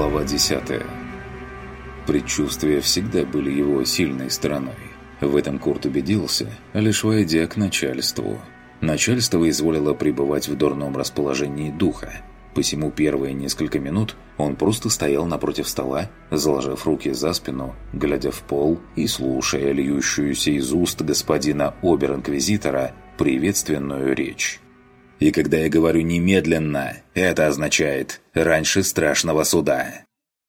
Глава 10. Предчувствия всегда были его сильной стороной. В этом Курт убедился, лишь войдя к начальству. Начальство изволило пребывать в дурном расположении духа. Посему первые несколько минут он просто стоял напротив стола, заложив руки за спину, глядя в пол и слушая льющуюся из уст господина обер-инквизитора приветственную речь. И когда я говорю «немедленно», это означает «раньше страшного суда».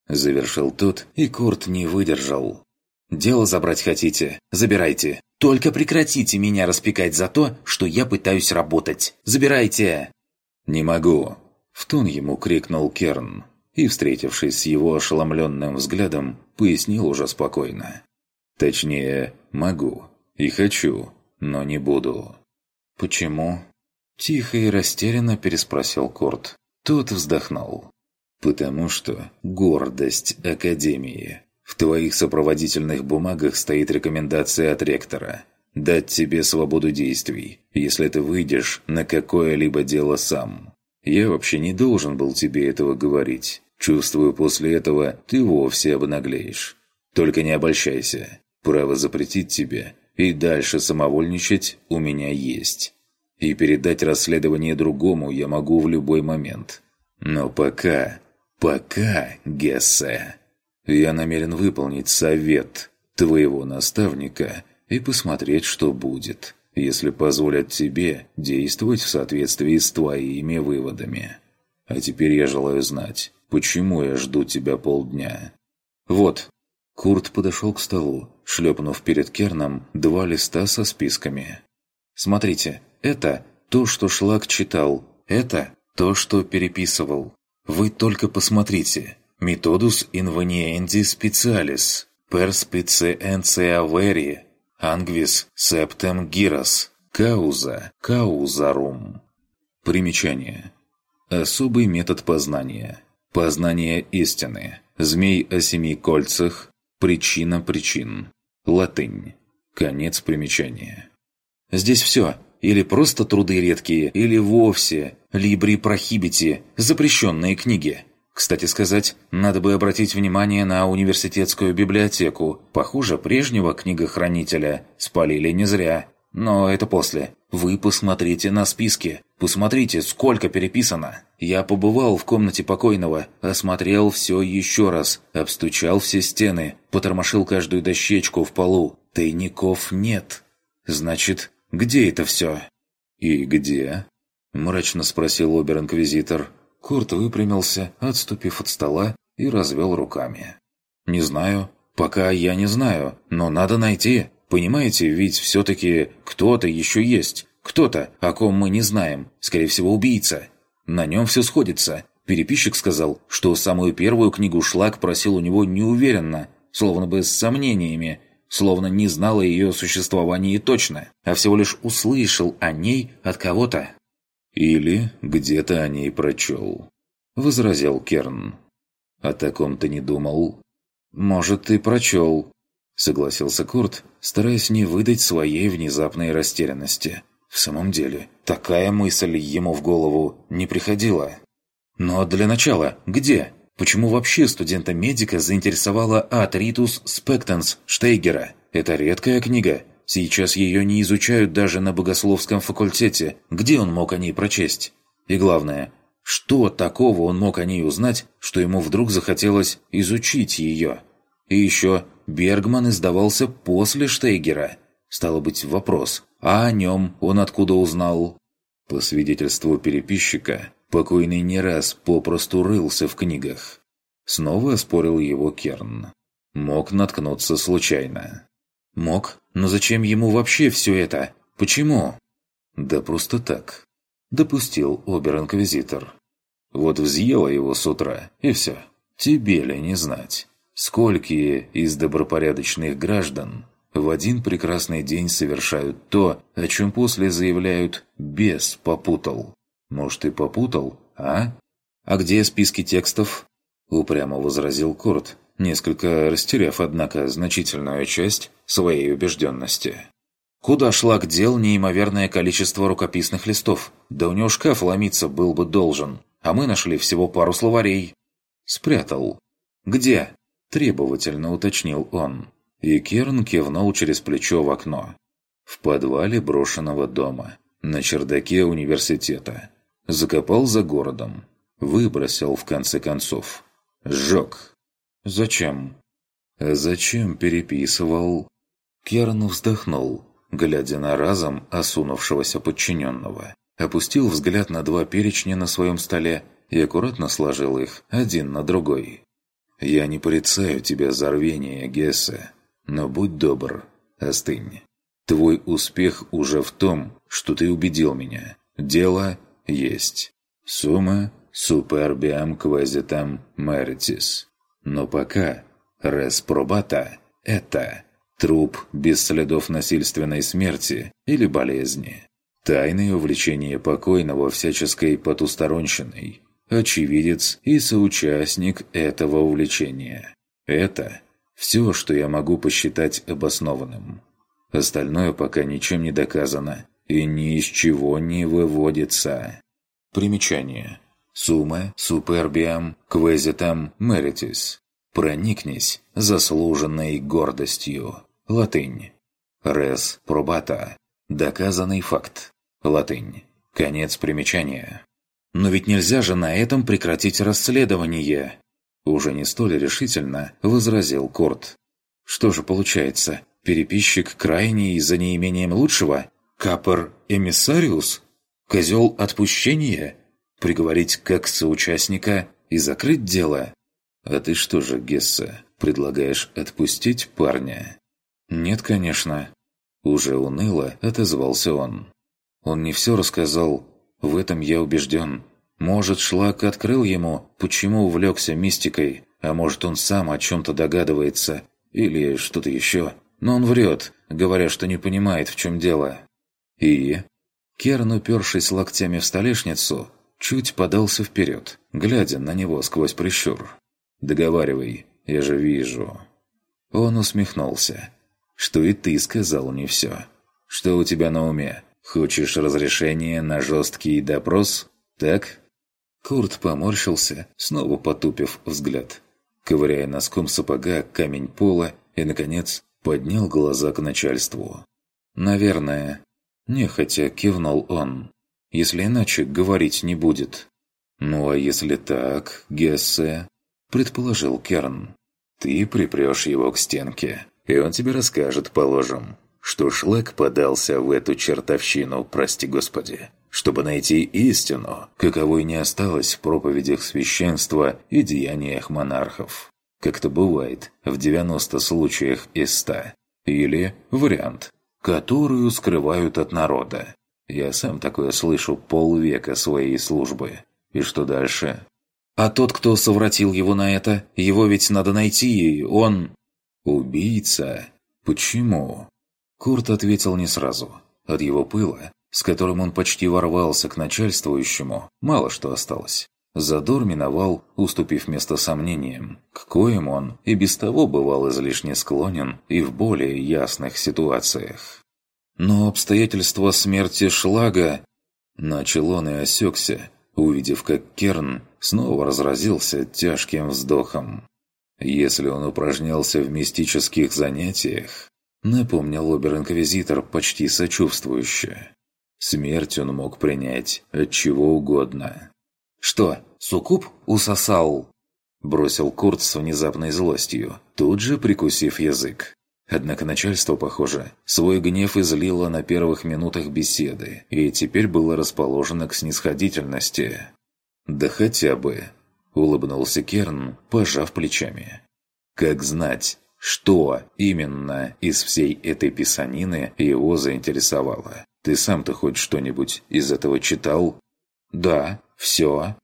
Завершил тот, и Курт не выдержал. «Дело забрать хотите? Забирайте. Только прекратите меня распекать за то, что я пытаюсь работать. Забирайте!» «Не могу!» В тон ему крикнул Керн. И, встретившись с его ошеломленным взглядом, пояснил уже спокойно. «Точнее, могу. И хочу, но не буду». «Почему?» Тихо и растерянно переспросил Корт. Тот вздохнул. «Потому что гордость Академии. В твоих сопроводительных бумагах стоит рекомендация от ректора. Дать тебе свободу действий, если ты выйдешь на какое-либо дело сам. Я вообще не должен был тебе этого говорить. Чувствую, после этого ты вовсе обнаглеешь. Только не обольщайся. Право запретить тебе и дальше самовольничать у меня есть. И передать расследование другому я могу в любой момент. Но пока, пока, Гессе, я намерен выполнить совет твоего наставника и посмотреть, что будет, если позволят тебе действовать в соответствии с твоими выводами. А теперь я желаю знать, почему я жду тебя полдня. Вот. Курт подошел к столу, шлепнув перед Керном два листа со списками. Смотрите, это то, что Шлак читал. Это то, что переписывал. Вы только посмотрите. Методус инваниенди специалис. Per specientia veri. Ангвис септем гирос. Кауза. Каузарум. Примечание. Особый метод познания. Познание истины. Змей о семи кольцах. Причина причин. Латынь. Конец примечания. Здесь все или просто труды редкие, или вовсе либри прохибити, запрещенные книги. Кстати сказать, надо бы обратить внимание на университетскую библиотеку. Похоже, прежнего книгохранителя спалили не зря. Но это после. Вы посмотрите на списки. Посмотрите, сколько переписано. Я побывал в комнате покойного, осмотрел все еще раз, обстучал все стены, потормошил каждую дощечку в полу. Тайников нет. Значит, где это все?» «И где?» – мрачно спросил обер-инквизитор. Курт выпрямился, отступив от стола, и развел руками. «Не знаю. Пока я не знаю, но надо найти. Понимаете, ведь все-таки кто-то еще есть. Кто-то, о ком мы не знаем. Скорее всего, убийца. На нем все сходится. Переписчик сказал, что самую первую книгу Шлак просил у него неуверенно, словно бы с сомнениями, словно не знал о ее существовании точно, а всего лишь услышал о ней от кого-то. «Или где-то о ней прочел», — возразил Керн. «О таком ты не думал?» «Может, ты прочел», — согласился Курт, стараясь не выдать своей внезапной растерянности. В самом деле, такая мысль ему в голову не приходила. «Но для начала, где?» Почему вообще студента-медика заинтересовала Атритус спектенс Штейгера? Это редкая книга. Сейчас ее не изучают даже на богословском факультете. Где он мог о ней прочесть? И главное, что такого он мог о ней узнать, что ему вдруг захотелось изучить ее? И еще Бергман издавался после Штейгера. Стало быть, вопрос, а о нем он откуда узнал? По свидетельству переписчика, Покойный не раз попросту рылся в книгах. Снова оспорил его Керн. Мог наткнуться случайно. Мог? Но зачем ему вообще все это? Почему? Да просто так. Допустил обер-инквизитор. Вот взъела его с утра, и все. Тебе ли не знать? Сколькие из добропорядочных граждан в один прекрасный день совершают то, о чем после заявляют «бес попутал». Может, и попутал, а? А где списки текстов? Упрямо возразил Курт, несколько растеряв, однако, значительную часть своей убежденности. Куда шлак дел неимоверное количество рукописных листов? Да у него шкаф ломиться был бы должен, а мы нашли всего пару словарей. Спрятал. «Где?» – требовательно уточнил он. И Керн кивнул через плечо в окно. В подвале брошенного дома. На чердаке университета. Закопал за городом. Выбросил в конце концов. Сжег. «Зачем?» «Зачем переписывал?» Керн вздохнул, глядя на разом осунувшегося подчиненного. Опустил взгляд на два перечня на своем столе и аккуратно сложил их один на другой. «Я не порицаю тебя за рвение, Гессе, но будь добр, остынь. Твой успех уже в том, что ты убедил меня. Дело есть. Сумма супербиам квазитам меритис. Но пока рес пробата – это труп без следов насильственной смерти или болезни. Тайное увлечение покойного всяческой потусторонщиной. Очевидец и соучастник этого увлечения. Это все, что я могу посчитать обоснованным. Остальное пока ничем не доказано и ни из чего не выводится. Примечание. Сумма супербиам квезитам меритис. Проникнись заслуженной гордостью. Латынь. Рес пробата. Доказанный факт. Латынь. Конец примечания. Но ведь нельзя же на этом прекратить расследование. Уже не столь решительно возразил Курт. Что же получается? Переписчик крайний за неимением лучшего? Капор эмиссариус? Козел отпущения? Приговорить как соучастника и закрыть дело? А ты что же, Гесса, предлагаешь отпустить парня? Нет, конечно. Уже уныло отозвался он. Он не все рассказал, в этом я убежден. Может, Шлак открыл ему, почему увлекся мистикой, а может, он сам о чем-то догадывается, или что-то еще. Но он врет, говоря, что не понимает, в чем дело. И... Керн, упершись локтями в столешницу, чуть подался вперед, глядя на него сквозь прищур. «Договаривай, я же вижу». Он усмехнулся. «Что и ты сказал не все. Что у тебя на уме? Хочешь разрешение на жесткий допрос? Так?» Курт поморщился, снова потупив взгляд, ковыряя носком сапога камень пола и, наконец, поднял глаза к начальству. «Наверное». Нехотя кивнул он. «Если иначе говорить не будет». «Ну а если так, Гессе?» Предположил Керн. «Ты припрешь его к стенке, и он тебе расскажет, положим, что Шлак подался в эту чертовщину, прости господи, чтобы найти истину, каковой не осталось в проповедях священства и деяниях монархов как это бывает в 90 случаях из 100. Или вариант, которую скрывают от народа. Я сам такое слышу полвека своей службы. И что дальше? А тот, кто совратил его на это, его ведь надо найти, и он... Убийца? Почему? Курт ответил не сразу. От его пыла, с которым он почти ворвался к начальствующему, мало что осталось. Задор миновал, уступив место сомнениям, к коим он и без того бывал излишне склонен и в более ясных ситуациях. Но обстоятельства смерти Шлага... Начал он и осекся, увидев, как Керн снова разразился тяжким вздохом. Если он упражнялся в мистических занятиях, напомнил обер-инквизитор почти сочувствующе. Смерть он мог принять от чего угодно. «Что, суккуб усосал?» Бросил Курт с внезапной злостью, тут же прикусив язык. Однако начальство, похоже, свой гнев излило на первых минутах беседы и теперь было расположено к снисходительности. «Да хотя бы», — улыбнулся Керн, пожав плечами. «Как знать, что именно из всей этой писанины его заинтересовало? Ты сам-то хоть что-нибудь из этого читал?» «Да, все.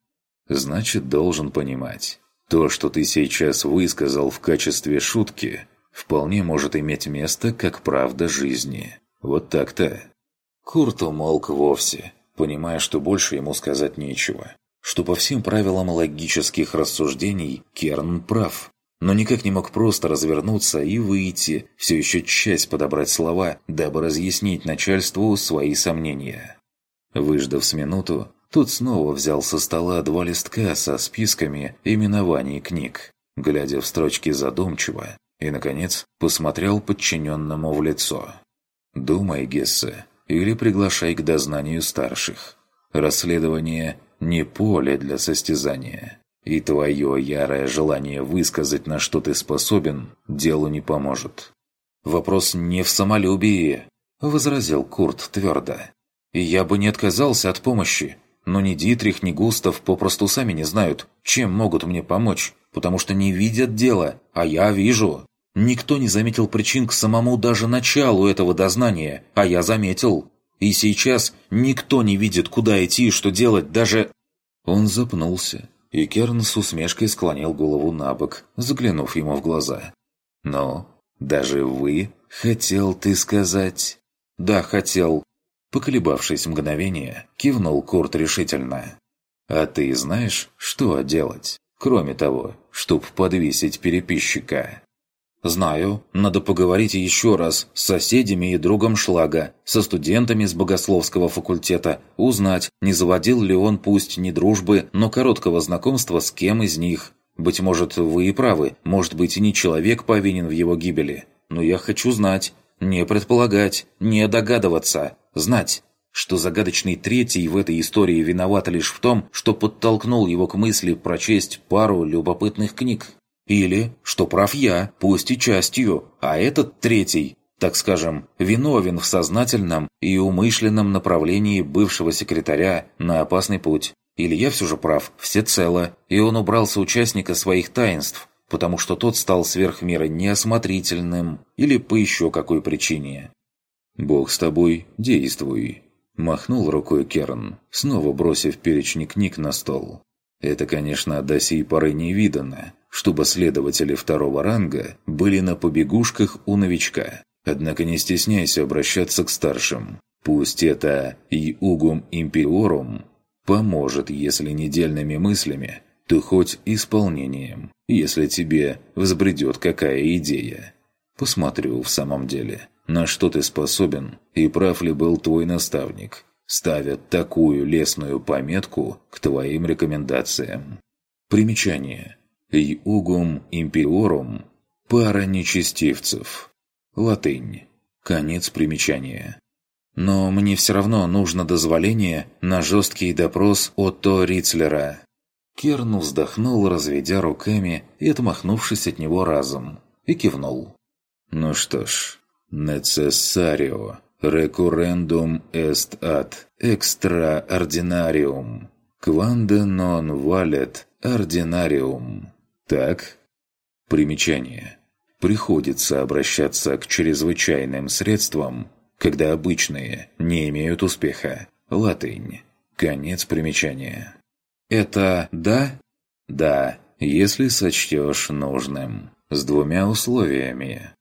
Значит, должен понимать. То, что ты сейчас высказал в качестве шутки, вполне может иметь место как правда жизни. Вот так-то. Курт умолк вовсе, понимая, что больше ему сказать нечего. Что по всем правилам логических рассуждений Керн прав, но никак не мог просто развернуться и выйти, все еще часть подобрать слова, дабы разъяснить начальству свои сомнения. Выждав с минуту, Тот снова взял со стола два листка со списками именований книг, глядя в строчки задумчиво, и, наконец, посмотрел подчиненному в лицо. «Думай, Гессе, или приглашай к дознанию старших. Расследование – не поле для состязания, и твое ярое желание высказать, на что ты способен, делу не поможет». «Вопрос не в самолюбии», – возразил Курт твердо. «И я бы не отказался от помощи, но ни Дитрих, ни Густав попросту сами не знают, чем могут мне помочь, потому что не видят дела, а я вижу. Никто не заметил причин к самому даже началу этого дознания, а я заметил. И сейчас никто не видит, куда идти и что делать, даже...» Он запнулся, и Керн с усмешкой склонил голову на бок, заглянув ему в глаза. «Но даже вы, хотел ты сказать?» «Да, хотел», Поколебавшись мгновение, кивнул Курт решительно. «А ты знаешь, что делать, кроме того, чтоб подвесить переписчика?» «Знаю. Надо поговорить еще раз с соседями и другом Шлага, со студентами с богословского факультета, узнать, не заводил ли он пусть не дружбы, но короткого знакомства с кем из них. Быть может, вы и правы, может быть, и не человек повинен в его гибели. Но я хочу знать, не предполагать, не догадываться, Знать, что загадочный третий в этой истории виноват лишь в том, что подтолкнул его к мысли прочесть пару любопытных книг. Или, что прав я, пусть и частью, а этот третий, так скажем, виновен в сознательном и умышленном направлении бывшего секретаря на опасный путь. Или я все же прав, всецело, и он убрался участника своих таинств, потому что тот стал сверх меры неосмотрительным, или по еще какой причине. «Бог с тобой, действуй!» Махнул рукой Керн, снова бросив перечни книг на стол. Это, конечно, до сей поры не видано, чтобы следователи второго ранга были на побегушках у новичка. Однако не стесняйся обращаться к старшим. Пусть это и угум империорум поможет, если недельными мыслями, то хоть исполнением, если тебе взбредет какая идея. Посмотрю в самом деле на что ты способен и прав ли был твой наставник, ставят такую лесную пометку к твоим рекомендациям. Примечание. «Иугум империорум» – пара нечестивцев. Латынь. Конец примечания. Но мне все равно нужно дозволение на жесткий допрос Отто Рицлера. Керн вздохнул, разведя руками и отмахнувшись от него разом, и кивнул. «Ну что ж, necessario recurrendum est ad extraordinarium quando non valet ordinarium. Так? Примечание. Приходится обращаться к чрезвычайным средствам, когда обычные не имеют успеха. Латынь. Конец примечания. Это «да»? Да, если сочтешь нужным. С двумя условиями.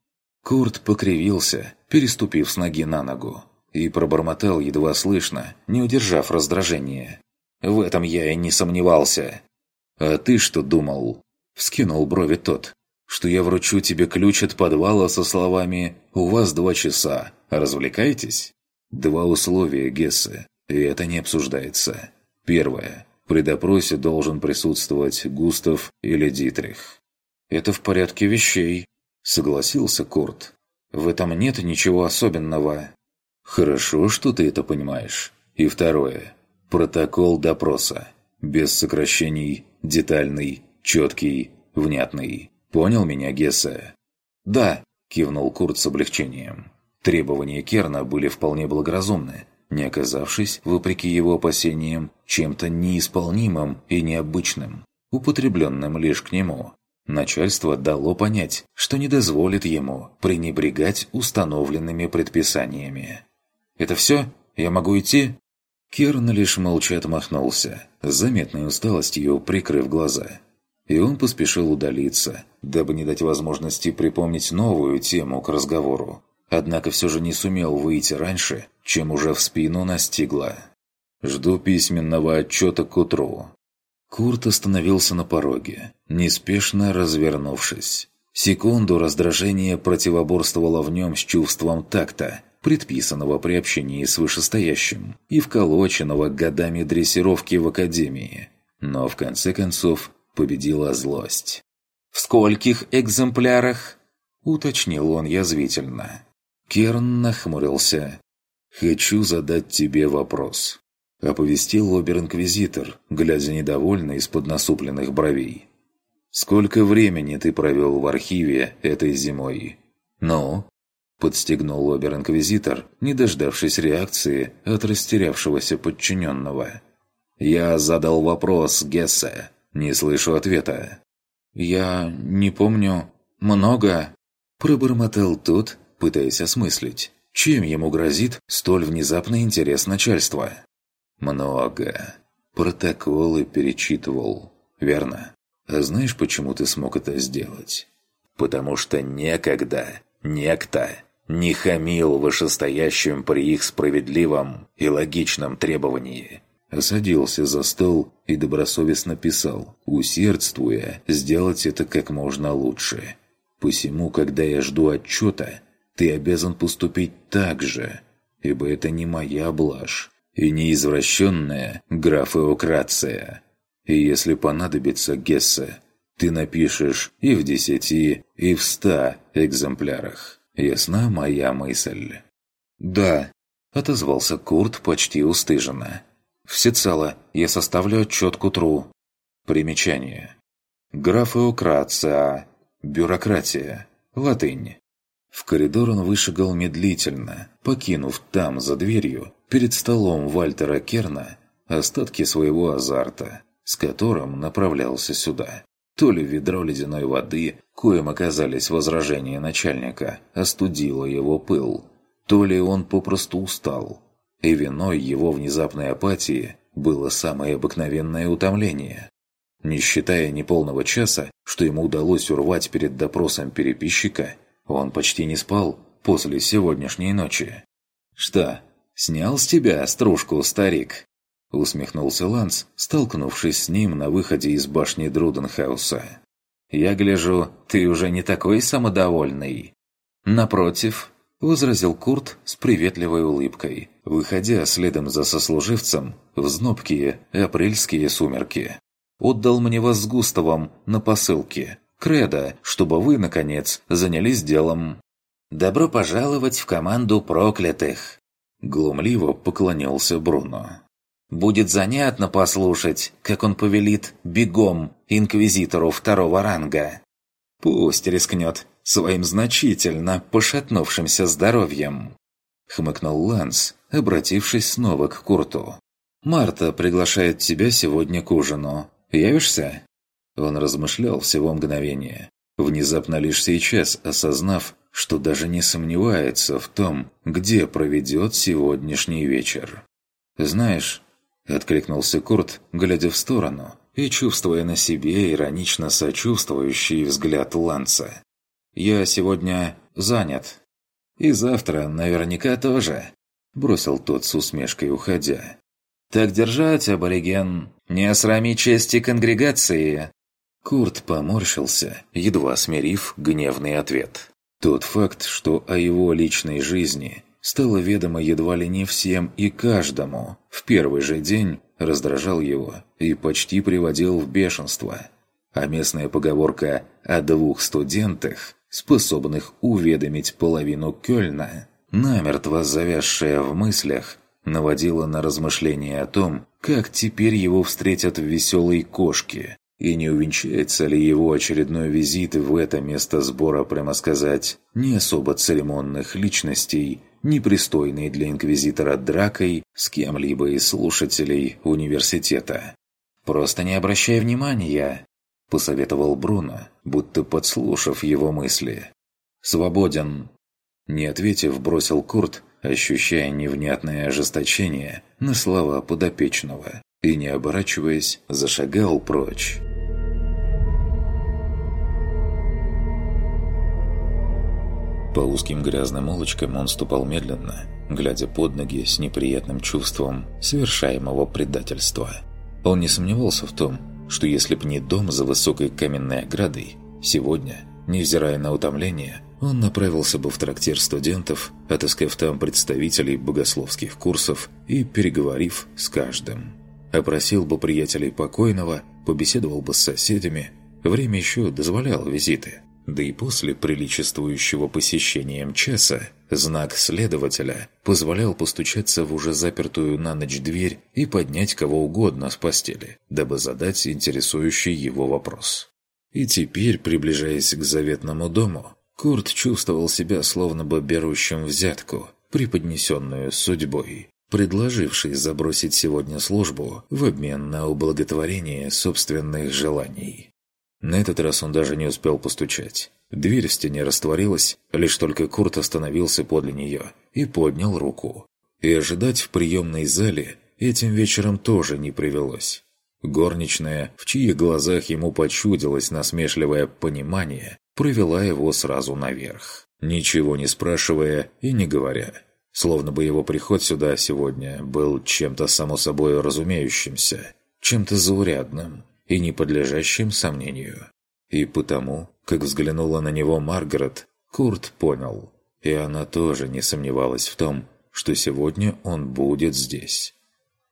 Курт покривился, переступив с ноги на ногу, и пробормотал едва слышно, не удержав раздражения. «В этом я и не сомневался». «А ты что думал?» – вскинул брови тот. «Что я вручу тебе ключ от подвала со словами «У вас два часа, развлекайтесь?» Два условия, Гессе, и это не обсуждается. Первое. При допросе должен присутствовать Густав или Дитрих. «Это в порядке вещей», Согласился Курт. В этом нет ничего особенного. Хорошо, что ты это понимаешь. И второе. Протокол допроса. Без сокращений, детальный, четкий, внятный. Понял меня, Гессе? Да, кивнул Курт с облегчением. Требования Керна были вполне благоразумны, не оказавшись, вопреки его опасениям, чем-то неисполнимым и необычным, употребленным лишь к нему. Начальство дало понять, что не дозволит ему пренебрегать установленными предписаниями. «Это все? Я могу идти?» Керн лишь молча отмахнулся, с заметной усталостью прикрыв глаза. И он поспешил удалиться, дабы не дать возможности припомнить новую тему к разговору. Однако все же не сумел выйти раньше, чем уже в спину настигла. «Жду письменного отчета к утру», Курт остановился на пороге, неспешно развернувшись. Секунду раздражение противоборствовало в нем с чувством такта, предписанного при общении с вышестоящим и вколоченного годами дрессировки в академии. Но в конце концов победила злость. «В скольких экземплярах?» – уточнил он язвительно. Керн нахмурился. «Хочу задать тебе вопрос», – оповестил обер-инквизитор, глядя недовольно из-под насупленных бровей. «Сколько времени ты провел в архиве этой зимой?» «Ну?» – подстегнул обер-инквизитор, не дождавшись реакции от растерявшегося подчиненного. «Я задал вопрос, Гессе. Не слышу ответа». «Я не помню. Много?» – пробормотал тот, пытаясь осмыслить, чем ему грозит столь внезапный интерес начальства. «Много. Протоколы перечитывал. Верно? А знаешь, почему ты смог это сделать? Потому что некогда некто не хамил вышестоящим при их справедливом и логичном требовании. Осадился за стол и добросовестно писал, усердствуя сделать это как можно лучше. Посему, когда я жду отчета, ты обязан поступить так же, ибо это не моя блажь и не извращенная графеокрация. И если понадобится Гессе, ты напишешь и в десяти, и в ста экземплярах. Ясна моя мысль?» «Да», — отозвался Курт почти устыженно. «Всецело я составлю отчет к утру». Примечание. Графеокрация. Бюрократия. Латынь. В коридор он вышагал медлительно, покинув там, за дверью, перед столом Вальтера Керна, остатки своего азарта, с которым направлялся сюда. То ли ведро ледяной воды, коим оказались возражения начальника, остудило его пыл, то ли он попросту устал. И виной его внезапной апатии было самое обыкновенное утомление. Не считая неполного часа, что ему удалось урвать перед допросом переписчика, он почти не спал после сегодняшней ночи. «Что, снял с тебя стружку, старик?» Усмехнулся Ланс, столкнувшись с ним на выходе из башни Друденхауса. «Я гляжу, ты уже не такой самодовольный». «Напротив», — возразил Курт с приветливой улыбкой, выходя следом за сослуживцем в знобкие апрельские сумерки. «Отдал мне вас с Густавом на посылке. Кредо, чтобы вы, наконец, занялись делом». «Добро пожаловать в команду проклятых!» Глумливо поклонился Бруно. Будет занятно послушать, как он повелит бегом инквизитору второго ранга. Пусть рискнет своим значительно пошатнувшимся здоровьем. Хмыкнул Ланс, обратившись снова к Курту. «Марта приглашает тебя сегодня к ужину. Явишься?» Он размышлял всего мгновение, внезапно лишь сейчас осознав, что даже не сомневается в том, где проведет сегодняшний вечер. «Знаешь, Откликнулся Курт, глядя в сторону и чувствуя на себе иронично сочувствующий взгляд Ланца. «Я сегодня занят. И завтра наверняка тоже», – бросил тот с усмешкой, уходя. «Так держать, абориген! Не осрами чести конгрегации!» Курт поморщился, едва смирив гневный ответ. Тот факт, что о его личной жизни стало ведомо едва ли не всем и каждому, в первый же день раздражал его и почти приводил в бешенство. А местная поговорка о двух студентах, способных уведомить половину Кёльна, намертво завязшая в мыслях, наводила на размышления о том, как теперь его встретят в веселой кошке, и не увенчается ли его очередной визит в это место сбора, прямо сказать, не особо церемонных личностей, непристойной для инквизитора дракой с кем-либо из слушателей университета. «Просто не обращай внимания», – посоветовал Бруно, будто подслушав его мысли. «Свободен». Не ответив, бросил Курт, ощущая невнятное ожесточение на слова подопечного, и, не оборачиваясь, зашагал прочь. По узким грязным улочкам он ступал медленно, глядя под ноги с неприятным чувством совершаемого предательства. Он не сомневался в том, что если б не дом за высокой каменной оградой, сегодня, невзирая на утомление, он направился бы в трактир студентов, отыскав там представителей богословских курсов и переговорив с каждым. Опросил бы приятелей покойного, побеседовал бы с соседями. Время еще дозволяло визиты. Да и после приличествующего посещения часа знак следователя позволял постучаться в уже запертую на ночь дверь и поднять кого угодно с постели, дабы задать интересующий его вопрос. И теперь, приближаясь к заветному дому, Курт чувствовал себя словно бы берущим взятку, преподнесенную судьбой, предложившей забросить сегодня службу в обмен на ублаготворение собственных желаний. На этот раз он даже не успел постучать. Дверь в стене растворилась, лишь только Курт остановился подле нее и поднял руку. И ожидать в приемной зале этим вечером тоже не привелось. Горничная, в чьих глазах ему почудилось насмешливое понимание, провела его сразу наверх, ничего не спрашивая и не говоря. Словно бы его приход сюда сегодня был чем-то само собой разумеющимся, чем-то заурядным и не подлежащим сомнению. И потому, как взглянула на него Маргарет, Курт понял, и она тоже не сомневалась в том, что сегодня он будет здесь.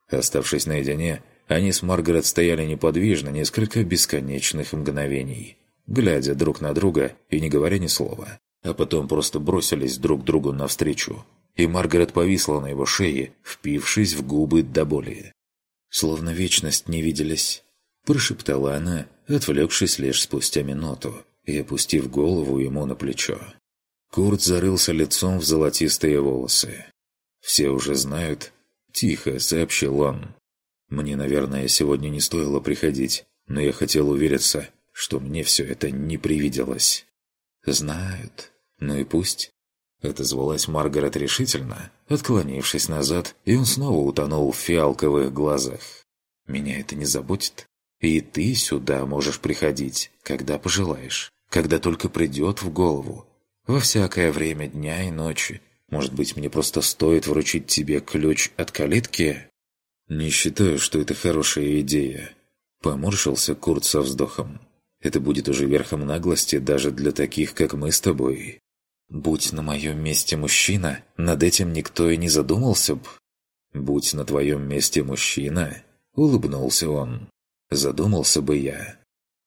Оставшись наедине, они с Маргарет стояли неподвижно несколько бесконечных мгновений, глядя друг на друга и не говоря ни слова, а потом просто бросились друг другу навстречу, и Маргарет повисла на его шее, впившись в губы до боли. «Словно вечность не виделись», – прошептала она, отвлекшись лишь спустя минуту и опустив голову ему на плечо. Курт зарылся лицом в золотистые волосы. «Все уже знают», – тихо сообщил он. Мне, наверное, сегодня не стоило приходить, но я хотел увериться, что мне все это не привиделось. «Знают. Ну и пусть». Отозвалась Маргарет решительно, отклонившись назад, и он снова утонул в фиалковых глазах. «Меня это не заботит. И ты сюда можешь приходить, когда пожелаешь, когда только придет в голову, во всякое время дня и ночи. Может быть, мне просто стоит вручить тебе ключ от калитки?» «Не считаю, что это хорошая идея», – поморщился Курт со вздохом. «Это будет уже верхом наглости даже для таких, как мы с тобой». «Будь на моем месте мужчина, над этим никто и не задумался б». «Будь на твоем месте мужчина», – улыбнулся он. «Задумался бы я».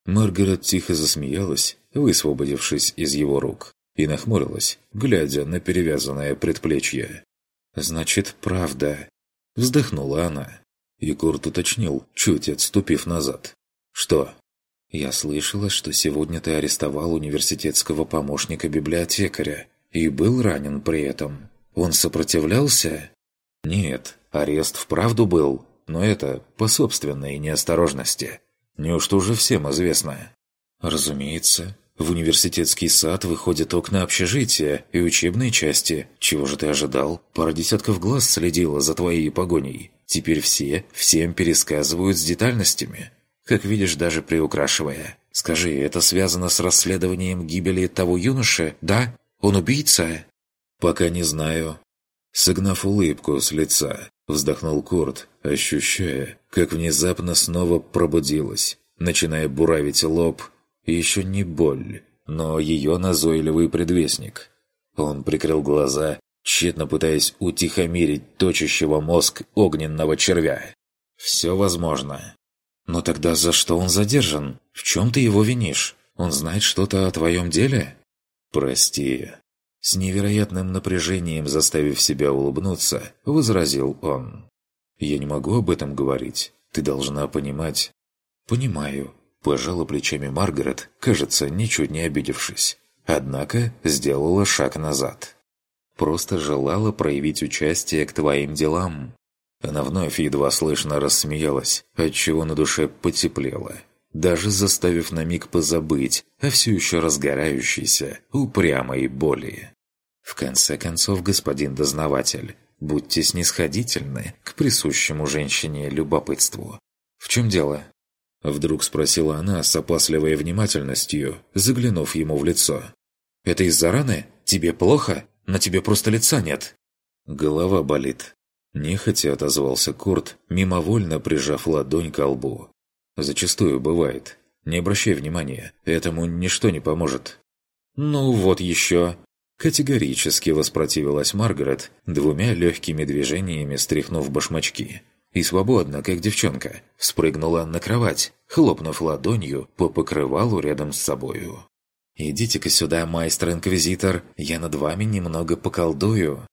Маргарет тихо засмеялась, высвободившись из его рук, и нахмурилась, глядя на перевязанное предплечье. «Значит, правда. Вздохнула она. И Курт уточнил, чуть отступив назад. «Что?» «Я слышала, что сегодня ты арестовал университетского помощника-библиотекаря и был ранен при этом. Он сопротивлялся?» «Нет, арест вправду был, но это по собственной неосторожности. Неужто уже всем известно?» «Разумеется. В университетский сад выходят окна общежития и учебной части. Чего же ты ожидал? Пара десятков глаз следила за твоей погоней. Теперь все всем пересказывают с детальностями. Как видишь, даже приукрашивая. Скажи, это связано с расследованием гибели того юноши, да? Он убийца? Пока не знаю. Согнав улыбку с лица, вздохнул Курт, ощущая, как внезапно снова пробудилась, начиная буравить лоб еще не боль, но ее назойливый предвестник. Он прикрыл глаза, тщетно пытаясь утихомирить точащего мозг огненного червя. «Все возможно». «Но тогда за что он задержан? В чем ты его винишь? Он знает что-то о твоем деле?» «Прости». С невероятным напряжением заставив себя улыбнуться, возразил он. «Я не могу об этом говорить. Ты должна понимать». «Понимаю. Пожала плечами Маргарет, кажется, ничуть не обидевшись. Однако сделала шаг назад. «Просто желала проявить участие к твоим делам». Она вновь едва слышно рассмеялась, отчего на душе потеплело, даже заставив на миг позабыть о все еще разгорающейся, упрямой боли. В конце концов, господин дознаватель, будьте снисходительны к присущему женщине любопытству. В чем дело? Вдруг спросила она с опасливой внимательностью, заглянув ему в лицо. «Это из-за раны? Тебе плохо? На тебе просто лица нет». «Голова болит». Нехотя отозвался Курт, мимовольно прижав ладонь к лбу. «Зачастую бывает. Не обращай внимания, этому ничто не поможет». «Ну вот еще!» Категорически воспротивилась Маргарет, двумя легкими движениями стряхнув башмачки. И свободно, как девчонка, спрыгнула на кровать, хлопнув ладонью по покрывалу рядом с собою. «Идите-ка сюда, майстер-инквизитор, я над вами немного поколдую».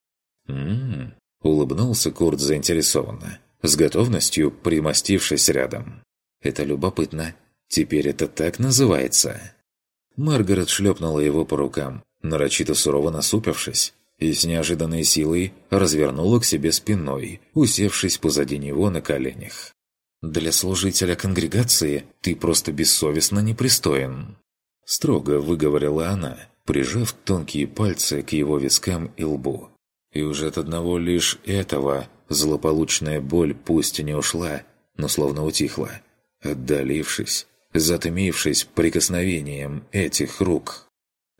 «М-м-м», улыбнулся Курт заинтересованно, с готовностью примостившись рядом. «Это любопытно. Теперь это так называется?» Маргарет шлепнула его по рукам, нарочито сурово насупившись, и с неожиданной силой развернула к себе спиной, усевшись позади него на коленях. «Для служителя конгрегации ты просто бессовестно непристоен», Строго выговорила она, прижав тонкие пальцы к его вискам и лбу. И уже от одного лишь этого злополучная боль пусть и не ушла, но словно утихла, отдалившись, затмившись прикосновением этих рук.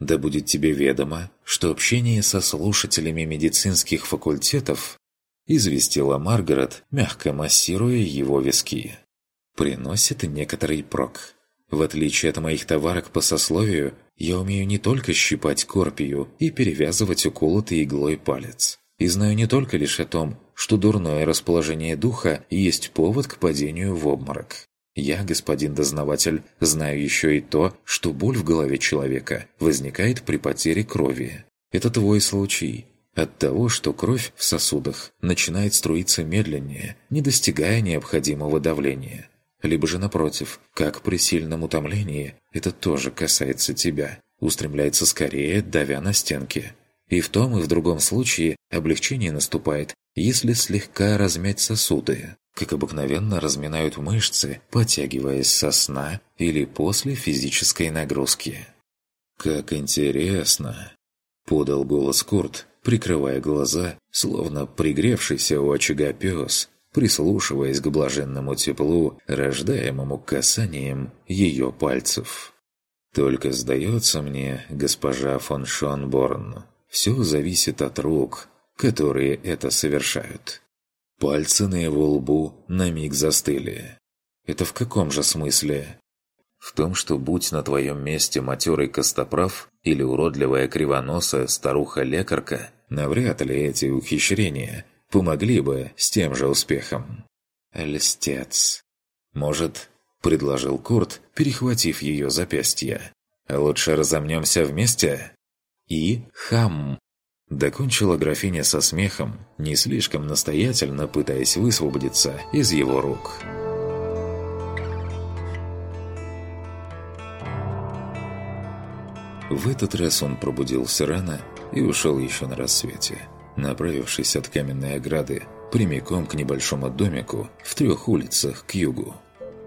Да будет тебе ведомо, что общение со слушателями медицинских факультетов известила Маргарет, мягко массируя его виски. Приносит некоторый прок. В отличие от моих товарок по сословию, я умею не только щипать корпию и перевязывать уколотый иглой палец. И знаю не только лишь о том, что дурное расположение духа есть повод к падению в обморок. Я, господин дознаватель, знаю еще и то, что боль в голове человека возникает при потере крови. Это твой случай. От того, что кровь в сосудах начинает струиться медленнее, не достигая необходимого давления либо же напротив, как при сильном утомлении, это тоже касается тебя, устремляется скорее, давя на стенки. И в том и в другом случае облегчение наступает, если слегка размять сосуды, как обыкновенно разминают мышцы, подтягиваясь со сна или после физической нагрузки. «Как интересно!» – подал голос Курт, прикрывая глаза, словно пригревшийся у очага пес, прислушиваясь к блаженному теплу, рождаемому касанием ее пальцев. «Только сдается мне, госпожа фон Шонборн, все зависит от рук, которые это совершают». Пальцы на его лбу на миг застыли. «Это в каком же смысле?» В том, что будь на твоем месте матерый костоправ или уродливая кривоносая старуха-лекарка, навряд ли эти ухищрения помогли бы с тем же успехом. «Льстец». «Может, — предложил Курт, перехватив ее запястье, — лучше разомнемся вместе?» «И хам». Докончила графиня со смехом, не слишком настоятельно пытаясь высвободиться из его рук. В этот раз он пробудился рано и ушел еще на рассвете направившись от каменной ограды прямиком к небольшому домику в трех улицах к югу.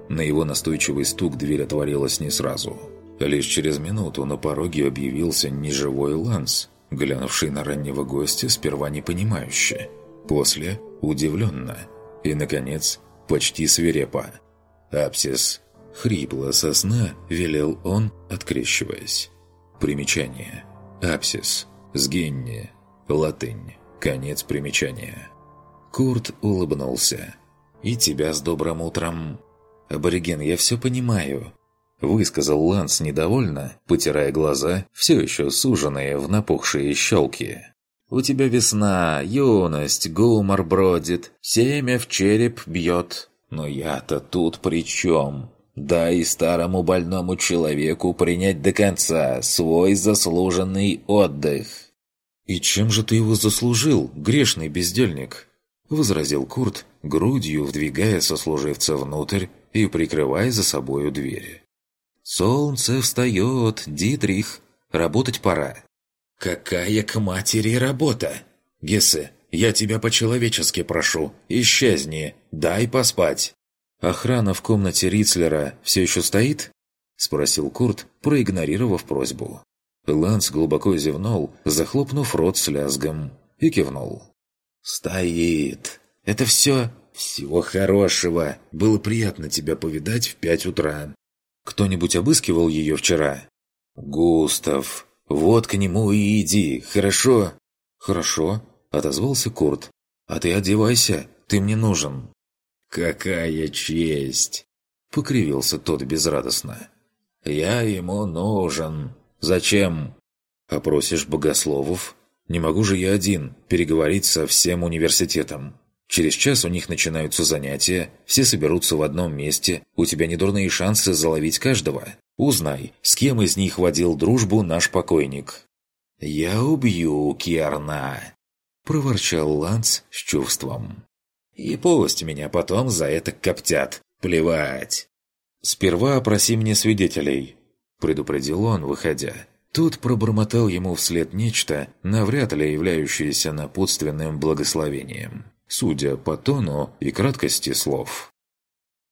На его настойчивый стук дверь отворилась не сразу. Лишь через минуту на пороге объявился неживой Ланс, глянувший на раннего гостя сперва непонимающе, после – удивленно и, наконец, почти свирепо. «Апсис!» – хрипло со сна велел он, открещиваясь. Примечание. «Апсис!» – «Сгенни!» Латынь. Конец примечания. Курт улыбнулся. «И тебя с добрым утром!» «Абориген, я все понимаю», – высказал Ланс недовольно, потирая глаза, все еще суженные в напухшие щелки. «У тебя весна, юность, гумор бродит, семя в череп бьет. Но я-то тут при чем? Дай старому больному человеку принять до конца свой заслуженный отдых». «И чем же ты его заслужил, грешный бездельник?» – возразил Курт, грудью вдвигая сослуживца внутрь и прикрывая за собою двери. «Солнце встает, Дитрих, работать пора». «Какая к матери работа? Гессе, я тебя по-человечески прошу, исчезни, дай поспать». «Охрана в комнате Рицлера все еще стоит?» – спросил Курт, проигнорировав просьбу. Ланс глубоко зевнул, захлопнув рот с лязгом, и кивнул. «Стоит. Это все...» «Всего хорошего. Было приятно тебя повидать в пять утра». «Кто-нибудь обыскивал ее вчера?» «Густав. Вот к нему и иди, хорошо?» «Хорошо», — отозвался Курт. «А ты одевайся, ты мне нужен». «Какая честь!» — покривился тот безрадостно. «Я ему нужен. Зачем? Опросишь богословов? Не могу же я один переговорить со всем университетом. Через час у них начинаются занятия, все соберутся в одном месте, у тебя недурные шансы заловить каждого. Узнай, с кем из них водил дружбу наш покойник». «Я убью Киарна», – проворчал Ланс с чувством. «И пусть меня потом за это коптят. Плевать». «Сперва опроси мне свидетелей», – предупредил он, выходя. Тут пробормотал ему вслед нечто, навряд ли являющееся напутственным благословением, судя по тону и краткости слов.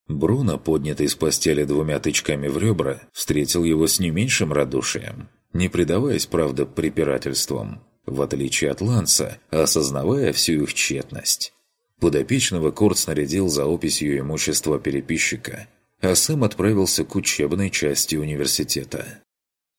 Бруно, поднятый с постели двумя тычками в ребра, встретил его с не меньшим радушием, не предаваясь, правда, препирательствам, в отличие от Ланса, осознавая всю их тщетность. Подопечного Корт снарядил за описью имущества переписчика, а сам отправился к учебной части университета.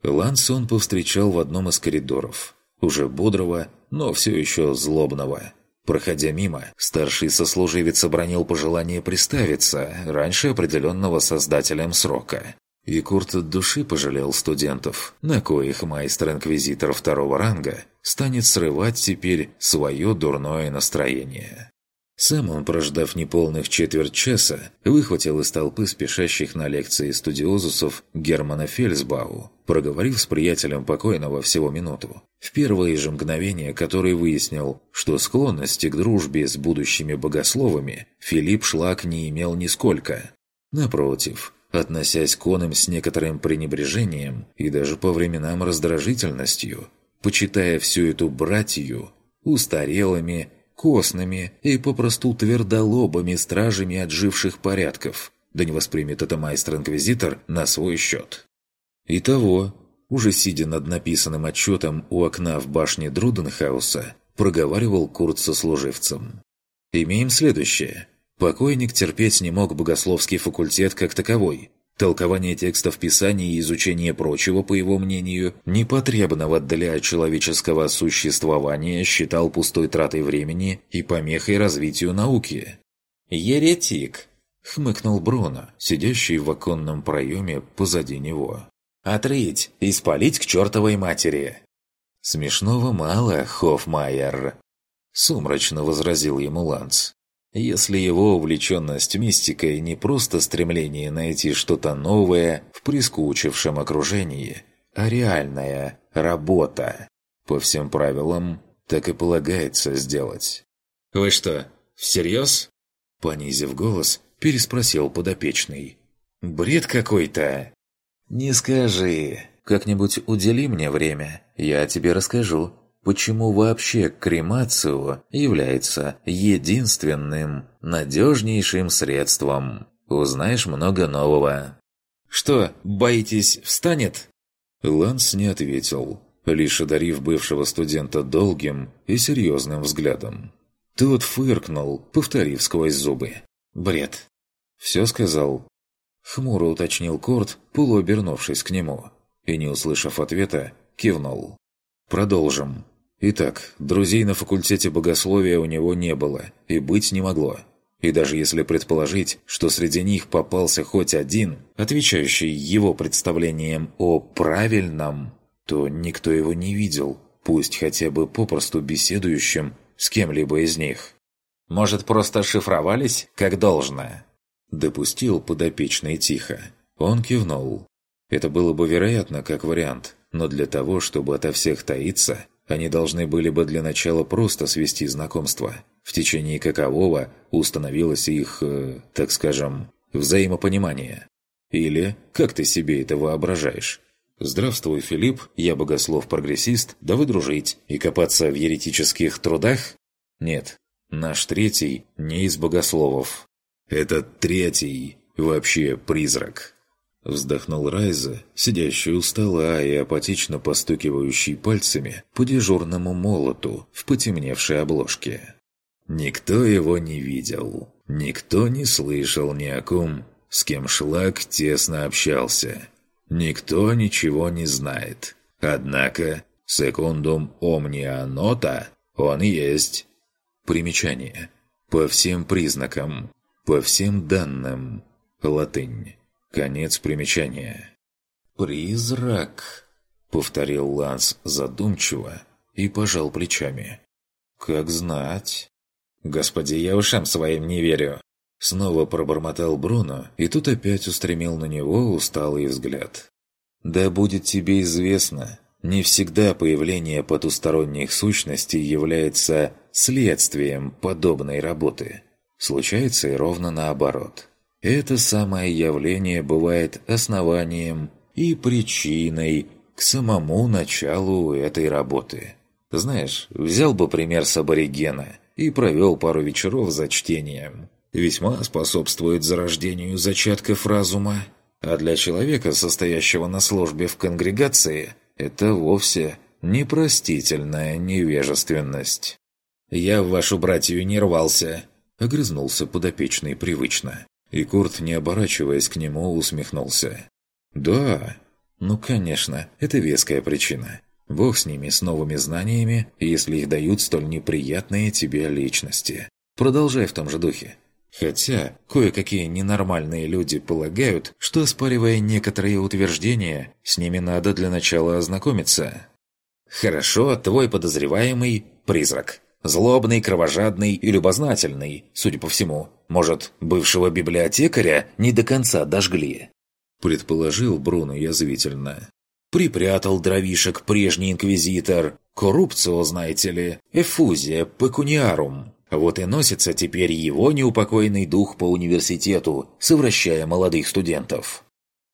Ланса он повстречал в одном из коридоров, уже бодрого, но все еще злобного – Проходя мимо, старший сослуживец обронил пожелание приставиться раньше определенного создателем срока. И Курт от души пожалел студентов, на коих майстер-инквизитор второго ранга станет срывать теперь свое дурное настроение. Сам он, прождав неполных четверть часа, выхватил из толпы спешащих на лекции студиозусов Германа Фельсбау, проговорив с приятелем покойного всего минуту. В первые же мгновения, который выяснил, что склонности к дружбе с будущими богословами Филипп Шлак не имел нисколько. Напротив, относясь к онам с некоторым пренебрежением и даже по временам раздражительностью, почитая всю эту братью устарелыми костными и попросту твердолобыми стражами отживших порядков, да не воспримет это майстер-инквизитор на свой счет. Итого, уже сидя над написанным отчетом у окна в башне Друденхауса, проговаривал Курт со служивцем. «Имеем следующее. Покойник терпеть не мог богословский факультет как таковой, Толкование текстов Писаний и изучение прочего, по его мнению, непотребного для человеческого существования считал пустой тратой времени и помехой развитию науки. «Еретик!» — хмыкнул Бруно, сидящий в оконном проеме позади него. «Отрыть и спалить к чертовой матери!» «Смешного мало, Хоффмайер!» — сумрачно возразил ему Ланс если его увлеченность мистикой не просто стремление найти что-то новое в прискучившем окружении, а реальная работа. По всем правилам, так и полагается сделать. «Вы что, всерьез?» Понизив голос, переспросил подопечный. «Бред какой-то!» «Не скажи. Как-нибудь удели мне время, я тебе расскажу почему вообще кремацию является единственным, надежнейшим средством. Узнаешь много нового. «Что, боитесь, встанет?» Ланс не ответил, лишь одарив бывшего студента долгим и серьезным взглядом. Тот фыркнул, повторив сквозь зубы. «Бред». «Все сказал?» Хмуро уточнил Корт, полуобернувшись к нему, и, не услышав ответа, кивнул. «Продолжим. Итак, друзей на факультете богословия у него не было и быть не могло. И даже если предположить, что среди них попался хоть один, отвечающий его представлениям о правильном, то никто его не видел, пусть хотя бы попросту беседующим с кем-либо из них. «Может, просто шифровались, как должно?» Допустил подопечный тихо. Он кивнул. Это было бы вероятно, как вариант, но для того, чтобы ото всех таиться, они должны были бы для начала просто свести знакомство, в течение какового установилось их, э, так скажем, взаимопонимание. Или как ты себе это воображаешь? «Здравствуй, Филипп, я богослов-прогрессист, да вы дружить и копаться в еретических трудах?» Нет, наш третий не из богословов. Этот третий вообще призрак. Вздохнул Райза, сидящий у стола и апатично постукивающий пальцами по дежурному молоту в потемневшей обложке. Никто его не видел. Никто не слышал ни о ком, с кем Шлак тесно общался. Никто ничего не знает. Однако, секундум омния нота, он есть. Примечание. По всем признакам, по всем данным. Латынь. Конец примечания. «Призрак!» – повторил Ланс задумчиво и пожал плечами. «Как знать». «Господи, я ушам своим не верю!» Снова пробормотал Бруно, и тут опять устремил на него усталый взгляд. «Да будет тебе известно, не всегда появление потусторонних сущностей является следствием подобной работы. Случается и ровно наоборот. Это самое явление бывает основанием и причиной к самому началу этой работы. Знаешь, взял бы пример с аборигена и провел пару вечеров за чтением. Весьма способствует зарождению зачатков разума. А для человека, состоящего на службе в конгрегации, это вовсе непростительная невежественность. «Я в вашу братью не рвался», — огрызнулся подопечный привычно. И Курт, не оборачиваясь к нему, усмехнулся. «Да, ну конечно, это веская причина. Бог с ними, с новыми знаниями, если их дают столь неприятные тебе личности. Продолжай в том же духе. Хотя, кое-какие ненормальные люди полагают, что, оспаривая некоторые утверждения, с ними надо для начала ознакомиться. Хорошо, твой подозреваемый – призрак. Злобный, кровожадный и любознательный, судя по всему. Может, бывшего библиотекаря не до конца дожгли? Предположил Бруно язвительно. Припрятал дровишек прежний инквизитор. Коррупцию, знаете ли, эфузия пекуниарум. Вот и носится теперь его неупокоенный дух по университету, совращая молодых студентов.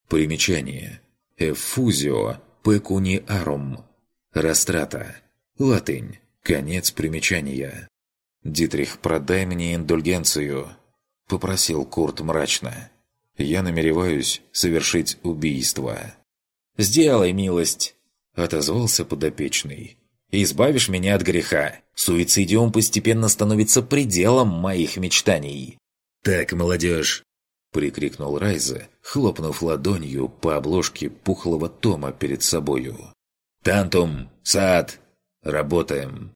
Примечание. Эфузио пекуниарум. Растрата. Латынь. Конец примечания. «Дитрих, продай мне индульгенцию», – попросил Курт мрачно. «Я намереваюсь совершить убийство». «Сделай милость», – отозвался подопечный. «Избавишь меня от греха. Суицидиум постепенно становится пределом моих мечтаний». «Так, молодежь!» – прикрикнул Райза, хлопнув ладонью по обложке пухлого тома перед собою. «Тантум! Сад! Работаем.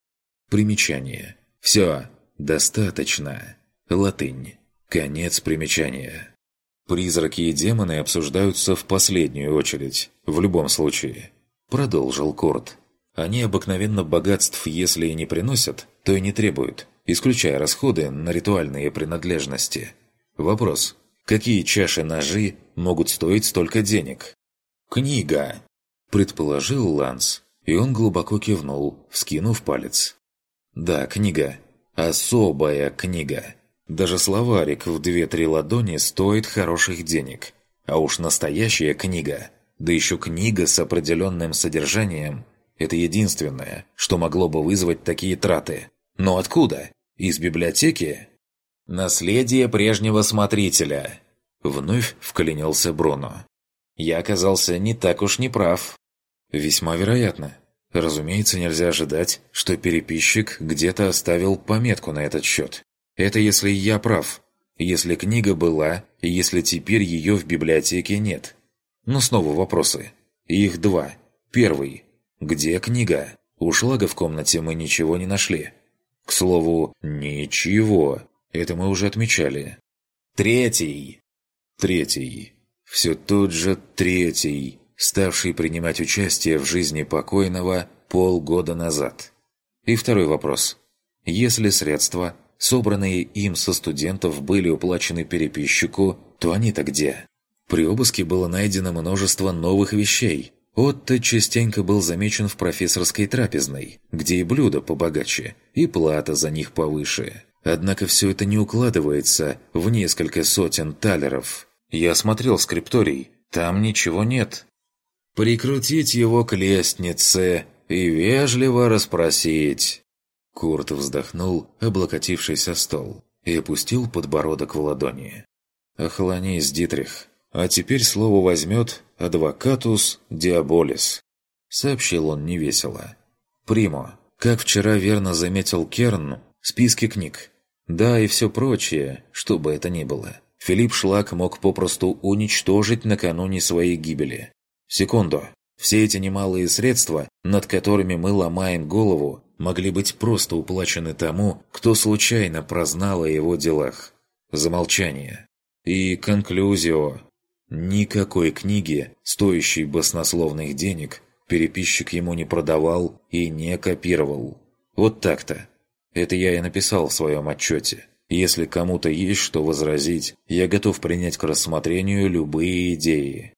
Примечание. Все. Достаточно. Латынь. Конец примечания. Призраки и демоны обсуждаются в последнюю очередь, в любом случае. Продолжил Корт. Они обыкновенно богатств, если и не приносят, то и не требуют, исключая расходы на ритуальные принадлежности. Вопрос. Какие чаши-ножи могут стоить столько денег? «Книга», – предположил Ланс. И он глубоко кивнул, вскинув палец. «Да, книга. Особая книга. Даже словарик в две-три ладони стоит хороших денег. А уж настоящая книга, да еще книга с определенным содержанием, это единственное, что могло бы вызвать такие траты. Но откуда? Из библиотеки? Наследие прежнего смотрителя. Вновь вклинился Бруно. Я оказался не так уж не прав. Весьма вероятно. Разумеется, нельзя ожидать, что переписчик где-то оставил пометку на этот счет. Это если я прав. Если книга была, если теперь ее в библиотеке нет. Но снова вопросы. Их два. Первый. Где книга? У Шлага в комнате мы ничего не нашли. К слову, ничего. Это мы уже отмечали. Третий. Третий. Все тот же третий ставший принимать участие в жизни покойного полгода назад. И второй вопрос. Если средства, собранные им со студентов, были уплачены переписчику, то они-то где? При обыске было найдено множество новых вещей. Отто частенько был замечен в профессорской трапезной, где и блюда побогаче, и плата за них повыше. Однако все это не укладывается в несколько сотен талеров. Я смотрел скрипторий, там ничего нет прикрутить его к лестнице и вежливо расспросить. Курт вздохнул, облокотившись о стол, и опустил подбородок в ладони. «Охлонись, Дитрих. А теперь слово возьмет адвокатус диаболис», — сообщил он невесело. «Примо, как вчера верно заметил Керн, списки книг. Да, и все прочее, что бы это ни было. Филипп Шлак мог попросту уничтожить накануне своей гибели. Секунду. Все эти немалые средства, над которыми мы ломаем голову, могли быть просто уплачены тому, кто случайно прознал о его делах. Замолчание. И конклюзио. Никакой книги, стоящей баснословных денег, Переписчик ему не продавал и не копировал. Вот так-то. Это я и написал в своем отчете. Если кому-то есть что возразить, я готов принять к рассмотрению любые идеи.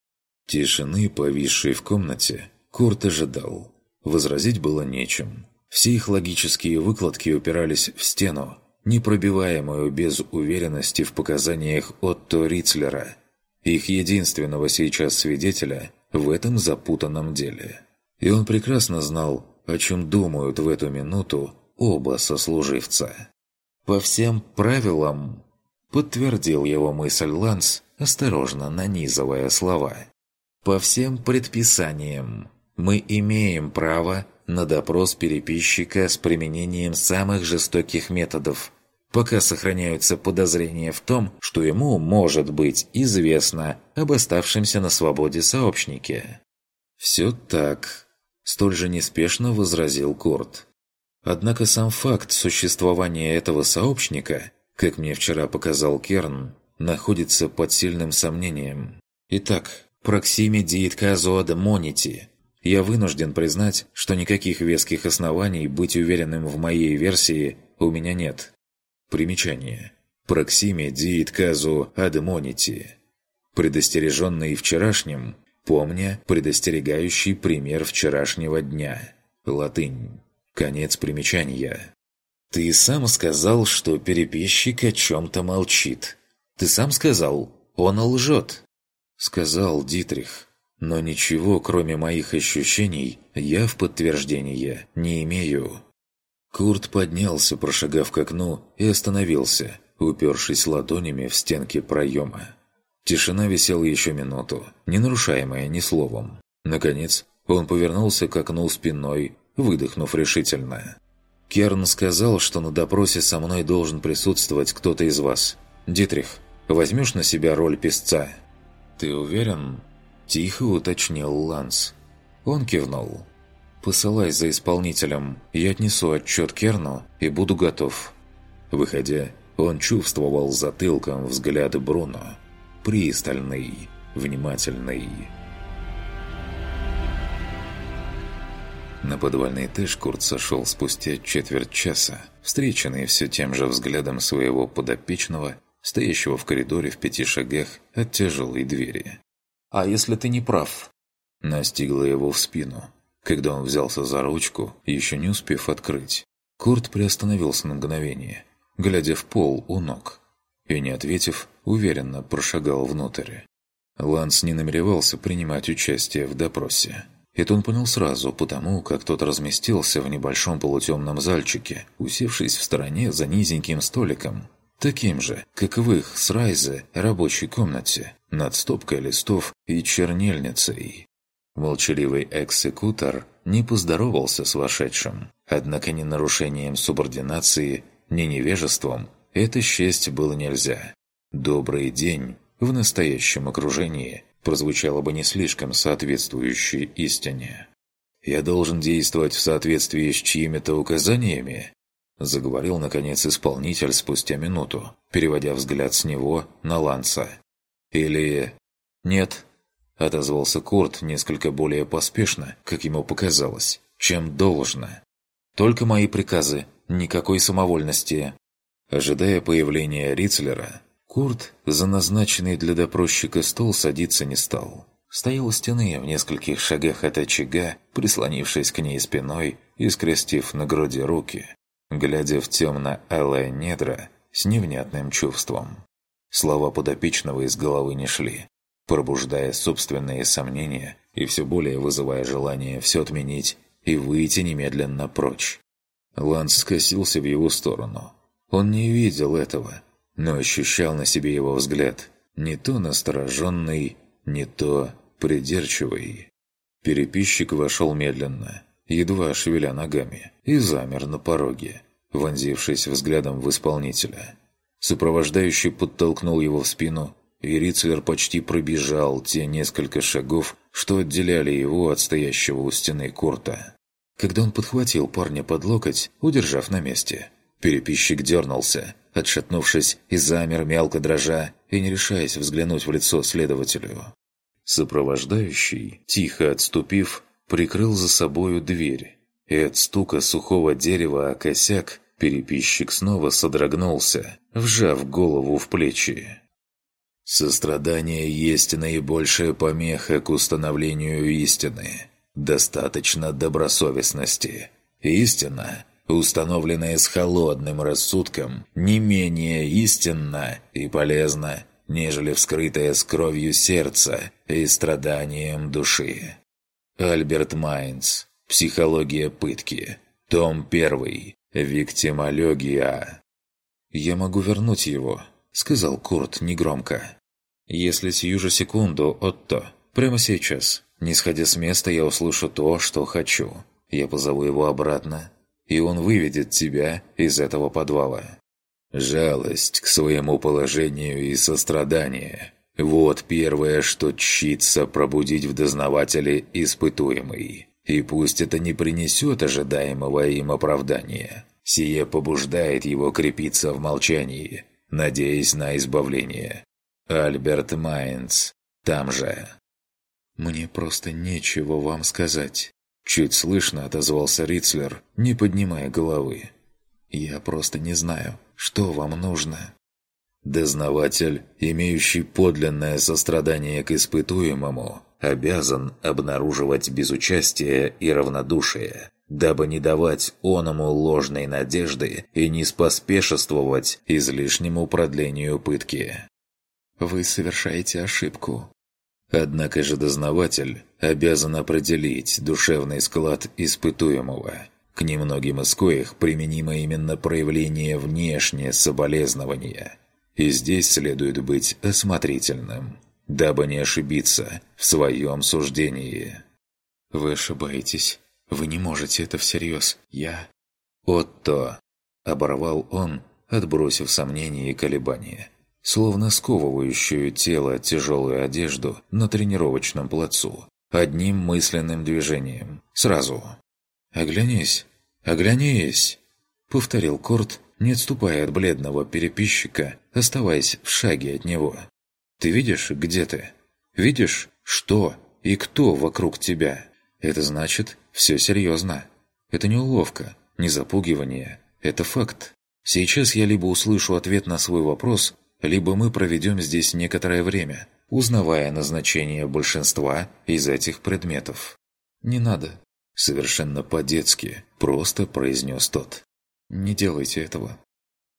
Тишины, повисшей в комнате, Курт ожидал. Возразить было нечем. Все их логические выкладки упирались в стену, непробиваемую без уверенности в показаниях Отто Рицлера, их единственного сейчас свидетеля в этом запутанном деле. И он прекрасно знал, о чем думают в эту минуту оба сослуживца. «По всем правилам», — подтвердил его мысль Ланс, осторожно нанизывая слова. «По всем предписаниям мы имеем право на допрос переписчика с применением самых жестоких методов, пока сохраняются подозрения в том, что ему может быть известно об оставшемся на свободе сообщнике. «Все так», – столь же неспешно возразил Курт. Однако сам факт существования этого сообщника, как мне вчера показал Керн, находится под сильным сомнением. Итак, Проксиме диит монити. Я вынужден признать, что никаких веских оснований быть уверенным в моей версии у меня нет. Примечание. Проксиме диит казу адмонити. Предостереженный вчерашним, помня предостерегающий пример вчерашнего дня. Латынь. Конец примечания. «Ты сам сказал, что переписчик о чем-то молчит. Ты сам сказал, он лжет». Сказал Дитрих. Но ничего, кроме моих ощущений, я в подтверждение не имею. Курт поднялся, прошагав к окну, и остановился, упершись ладонями в стенки проема. Тишина висела еще минуту, не нарушаемая ни словом. Наконец, он повернулся к окну спиной, выдохнув решительно. «Керн сказал, что на допросе со мной должен присутствовать кто-то из вас. Дитрих, возьмешь на себя роль писца?» «Ты уверен?» – тихо уточнил Ланс. Он кивнул. «Посылай за исполнителем, я отнесу отчет Керну и буду готов». Выходя, он чувствовал затылком взгляд Бруно. Пристальный, внимательный. На подвальный этаж Курт сошел спустя четверть часа, встреченный все тем же взглядом своего подопечного, стоящего в коридоре в пяти шагах от тяжелой двери. «А если ты не прав?» Настигла его в спину, когда он взялся за ручку, еще не успев открыть. Курт приостановился на мгновение, глядя в пол у ног, и, не ответив, уверенно прошагал внутрь. Ланс не намеревался принимать участие в допросе. Это он понял сразу, потому как тот разместился в небольшом полутемном зальчике, усевшись в стороне за низеньким столиком, таким же, как в их с Райзе рабочей комнате, над стопкой листов и чернильницей. Молчаливый экзекутор не поздоровался с вошедшим, однако ни нарушением субординации, ни невежеством это счесть было нельзя. «Добрый день» в настоящем окружении прозвучало бы не слишком соответствующей истине. «Я должен действовать в соответствии с чьими-то указаниями?» Заговорил, наконец, исполнитель спустя минуту, переводя взгляд с него на Ланса. «Или...» «Нет», — отозвался Курт несколько более поспешно, как ему показалось, чем должно. «Только мои приказы, никакой самовольности». Ожидая появления Рицлера, Курт за назначенный для допросчика стол садиться не стал. Стоял у стены в нескольких шагах от очага, прислонившись к ней спиной и скрестив на груди руки, глядя в темно-алое недра с невнятным чувством. Слова подопечного из головы не шли, пробуждая собственные сомнения и все более вызывая желание все отменить и выйти немедленно прочь. Ланс скосился в его сторону. Он не видел этого, но ощущал на себе его взгляд, не то настороженный, не то придирчивый. Переписчик вошел медленно, едва шевеля ногами, и замер на пороге, вонзившись взглядом в исполнителя. Сопровождающий подтолкнул его в спину, и Рицлер почти пробежал те несколько шагов, что отделяли его от стоящего у стены Курта. Когда он подхватил парня под локоть, удержав на месте, переписчик дернулся, отшатнувшись и замер мелко дрожа и не решаясь взглянуть в лицо следователю. Сопровождающий, тихо отступив, прикрыл за собою дверь, и от стука сухого дерева о косяк переписчик снова содрогнулся, вжав голову в плечи. Сострадание есть наибольшая помеха к установлению истины. Достаточно добросовестности. Истина, установленная с холодным рассудком, не менее истинна и полезна, нежели вскрытая с кровью сердца и страданием души. Альберт Майнц. Психология пытки. Том 1. Виктимология. «Я могу вернуть его», — сказал Курт негромко. «Если сию же секунду, Отто, прямо сейчас, не сходя с места, я услышу то, что хочу. Я позову его обратно, и он выведет тебя из этого подвала». Жалость к своему положению и сострадание – вот первое, что чится пробудить в дознавателе испытуемый. И пусть это не принесет ожидаемого им оправдания, сие побуждает его крепиться в молчании, надеясь на избавление. Альберт Майнц, там же. «Мне просто нечего вам сказать», – чуть слышно отозвался Рицлер, не поднимая головы. «Я просто не знаю, что вам нужно». Дознаватель, имеющий подлинное сострадание к испытуемому, обязан обнаруживать безучастие и равнодушие, дабы не давать оному ложной надежды и не споспешествовать излишнему продлению пытки. Вы совершаете ошибку. Однако же дознаватель обязан определить душевный склад испытуемого, к немногим из коих применимо именно проявление внешнее соболезнования. И здесь следует быть осмотрительным – дабы не ошибиться в своем суждении. «Вы ошибаетесь. Вы не можете это всерьез. Я...» «Отто!» – оборвал он, отбросив сомнения и колебания, словно сковывающую тело тяжелую одежду на тренировочном плацу, одним мысленным движением, сразу. «Оглянись! Оглянись!» – повторил Корт, не отступая от бледного переписчика, оставаясь в шаге от него. Ты видишь, где ты? Видишь, что и кто вокруг тебя? Это значит, все серьезно. Это не уловка, не запугивание. Это факт. Сейчас я либо услышу ответ на свой вопрос, либо мы проведем здесь некоторое время, узнавая назначение большинства из этих предметов. «Не надо», — совершенно по-детски, просто произнес тот. «Не делайте этого».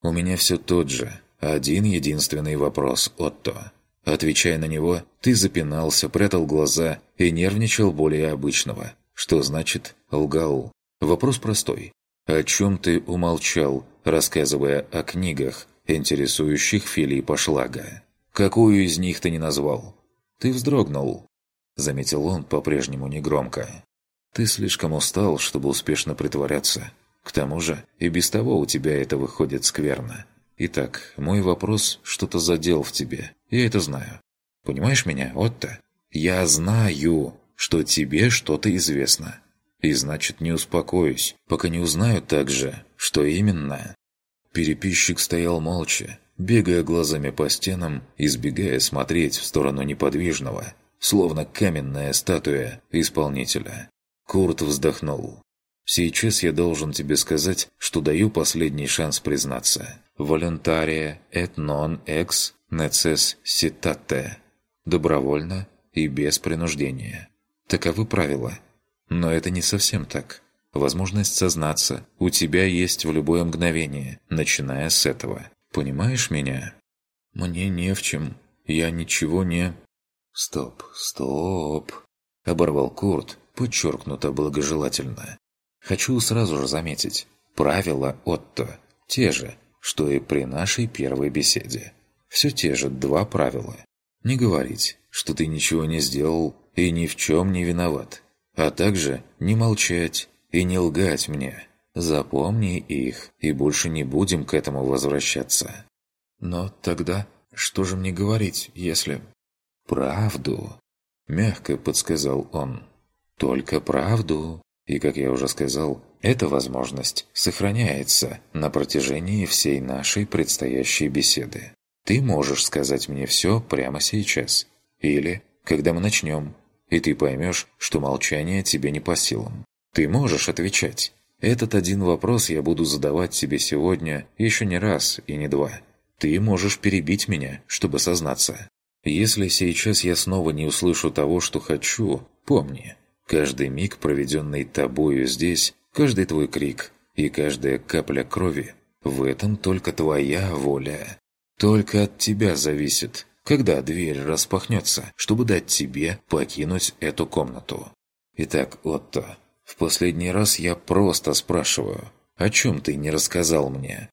«У меня все тот же, один единственный вопрос, Отто. Отвечая на него, ты запинался, прятал глаза и нервничал более обычного. Что значит «лгал»? Вопрос простой. О чем ты умолчал, рассказывая о книгах, интересующих Филиппа Шлага? Какую из них ты не назвал? Ты вздрогнул. Заметил он по-прежнему негромко. Ты слишком устал, чтобы успешно притворяться. К тому же, и без того у тебя это выходит скверно. Итак, мой вопрос что-то задел в тебе. Я это знаю. Понимаешь меня, Отто? Я знаю, что тебе что-то известно. И значит, не успокоюсь, пока не узнаю также, что именно. Переписчик стоял молча, бегая глазами по стенам, избегая смотреть в сторону неподвижного, словно каменная статуя исполнителя. Курт вздохнул. «Сейчас я должен тебе сказать, что даю последний шанс признаться voluntaria et non ex necessitate. Добровольно и без принуждения. Таковы правила. Но это не совсем так. Возможность сознаться у тебя есть в любое мгновение, начиная с этого. Понимаешь меня? Мне не в чем. Я ничего не... Стоп, стоп. Оборвал Курт, подчеркнуто благожелательно. Хочу сразу же заметить. Правила Отто те же, что и при нашей первой беседе. Все те же два правила. Не говорить, что ты ничего не сделал и ни в чем не виноват, а также не молчать и не лгать мне. Запомни их, и больше не будем к этому возвращаться. Но тогда что же мне говорить, если... «Правду», — мягко подсказал он. «Только правду. И, как я уже сказал, эта возможность сохраняется на протяжении всей нашей предстоящей беседы. Ты можешь сказать мне все прямо сейчас. Или, когда мы начнем. И ты поймешь, что молчание тебе не по силам. Ты можешь отвечать. Этот один вопрос я буду задавать себе сегодня еще не раз и не два. Ты можешь перебить меня, чтобы сознаться. Если сейчас я снова не услышу того, что хочу, помни, каждый миг, проведенный тобою здесь, каждый твой крик и каждая капля крови – в этом только твоя воля. Только от тебя зависит, когда дверь распахнется, чтобы дать тебе покинуть эту комнату. Итак, Отто, в последний раз я просто спрашиваю, о чем ты не рассказал мне?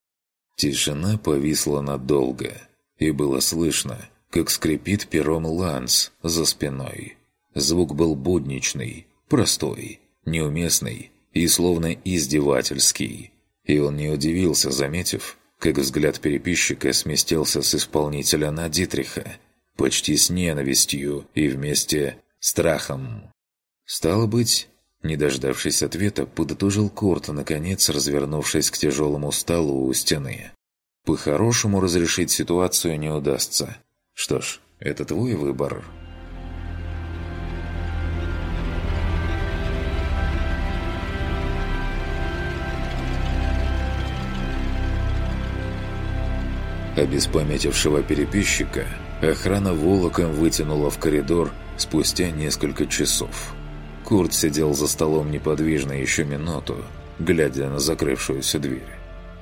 Тишина повисла надолго, и было слышно, как скрипит пером ланс за спиной. Звук был будничный, простой, неуместный и словно издевательский. И он не удивился, заметив, как взгляд переписчика сместился с исполнителя на Дитриха, почти с ненавистью и вместе страхом. Стало быть, не дождавшись ответа, подытожил Курт, наконец развернувшись к тяжелому столу у стены. По-хорошему разрешить ситуацию не удастся. Что ж, это твой выбор. Обеспамятившего переписчика охрана волоком вытянула в коридор спустя несколько часов. Курт сидел за столом неподвижно еще минуту, глядя на закрывшуюся дверь.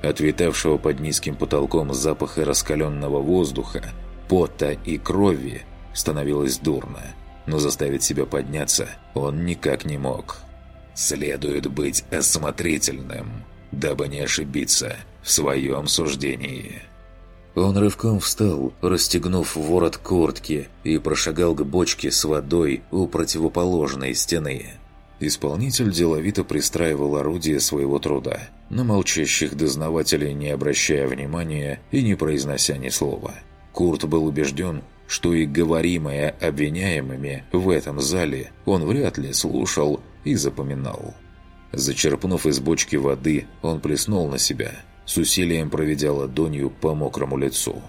От витавшего под низким потолком запаха раскаленного воздуха пота и крови становилось дурно, но заставить себя подняться он никак не мог. «Следует быть осмотрительным, дабы не ошибиться в своем суждении». Он рывком встал, расстегнув ворот куртки, и прошагал к бочке с водой у противоположной стены. Исполнитель деловито пристраивал орудие своего труда, на молчащих дознавателей не обращая внимания и не произнося ни слова – Курт был убежден, что и говоримое обвиняемыми в этом зале он вряд ли слушал и запоминал. Зачерпнув из бочки воды, он плеснул на себя, с усилием проведя ладонью по мокрому лицу.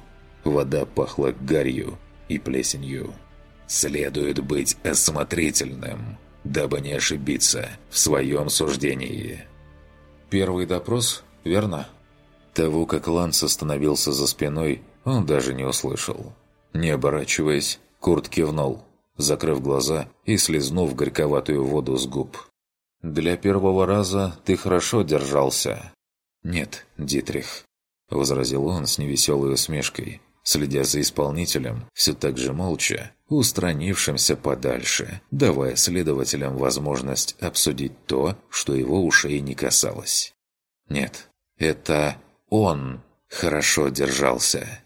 Вода пахла гарью и плесенью. «Следует быть осмотрительным, дабы не ошибиться в своем суждении». Первый допрос, верно? Того, как Ланс остановился за спиной, он даже не услышал. Не оборачиваясь, Курт кивнул, закрыв глаза и слезнув горьковатую воду с губ. «Для первого раза ты хорошо держался». «Нет, Дитрих», — возразил он с невеселой усмешкой, следя за исполнителем, все так же молча, устранившимся подальше, давая следователям возможность обсудить то, что его ушей не касалось. «Нет, это он хорошо держался».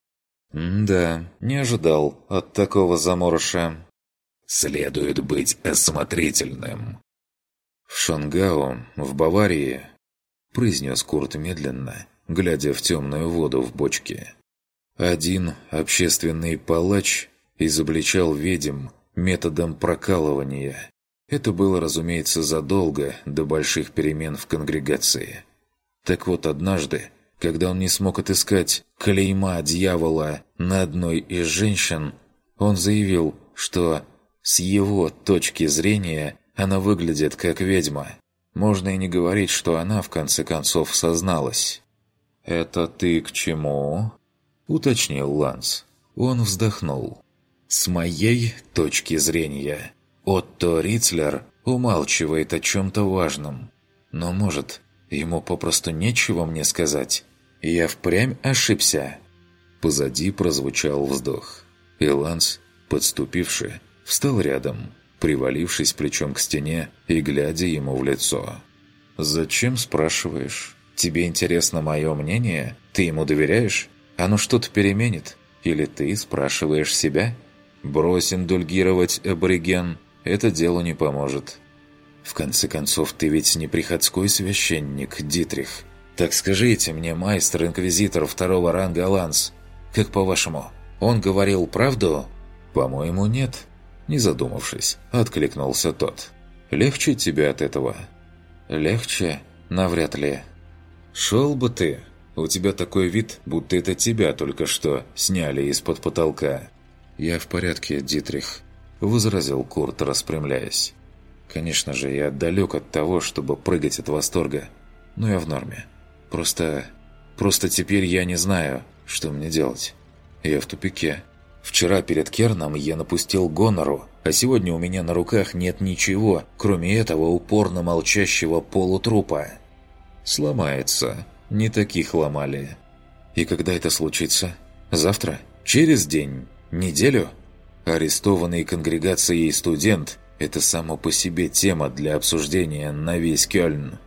«Да, не ожидал от такого заморыша». «Следует быть осмотрительным». «В Шонгау, в Баварии», – произнес Курт медленно, глядя в темную воду в бочке. Один общественный палач изобличал ведьм методом прокалывания. Это было, разумеется, задолго до больших перемен в конгрегации. Так вот, однажды когда он не смог отыскать клейма дьявола на одной из женщин, он заявил, что с его точки зрения она выглядит как ведьма. Можно и не говорить, что она в конце концов созналась. «Это ты к чему?» – уточнил Ланс. Он вздохнул. «С моей точки зрения, Отто Рицлер умалчивает о чем-то важном. Но, может, ему попросту нечего мне сказать?» Я впрямь ошибся. Позади прозвучал вздох. И Ланс, подступивший, встал рядом, привалившись плечом к стене и глядя ему в лицо. «Зачем спрашиваешь? Тебе интересно мое мнение? Ты ему доверяешь? Оно что-то переменит? Или ты спрашиваешь себя? Брось индульгировать абориген, это делу не поможет. В конце концов, ты ведь не приходской священник, Дитрих. «Так скажите мне, майстер-инквизитор второго ранга Ланс, как по-вашему, он говорил правду?» «По-моему, нет», – не задумавшись, откликнулся тот. «Легче тебе от этого?» «Легче? Навряд ли». «Шел бы ты! У тебя такой вид, будто это тебя только что сняли из-под потолка». «Я в порядке, Дитрих», – возразил Курт, распрямляясь. «Конечно же, я далек от того, чтобы прыгать от восторга, но я в норме. Просто... просто теперь я не знаю, что мне делать. Я в тупике. Вчера перед Керном я напустил гонору, а сегодня у меня на руках нет ничего, кроме этого упорно молчащего полутрупа. Сломается. Не таких ломали. И когда это случится? Завтра? Через день? Неделю? Арестованный конгрегацией студент – это само по себе тема для обсуждения на весь Кёльн.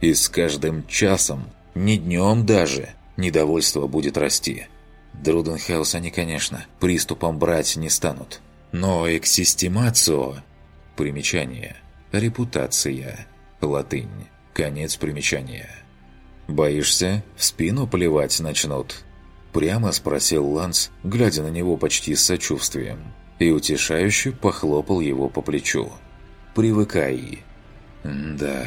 И с каждым часом, не днем даже, недовольство будет расти. Друденхаус они, конечно, приступом брать не станут. Но эксистемацио – примечание, репутация, латынь, конец примечания. «Боишься, в спину поливать начнут?» Прямо спросил Ланс, глядя на него почти с сочувствием, и утешающе похлопал его по плечу. «Привыкай». «Да...»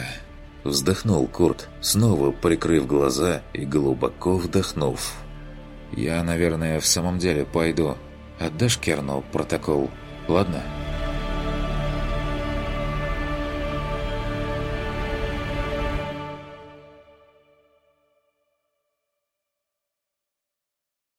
Вздохнул Курт, снова прикрыв глаза и глубоко вдохнув. «Я, наверное, в самом деле пойду. Отдашь Керну протокол, ладно?»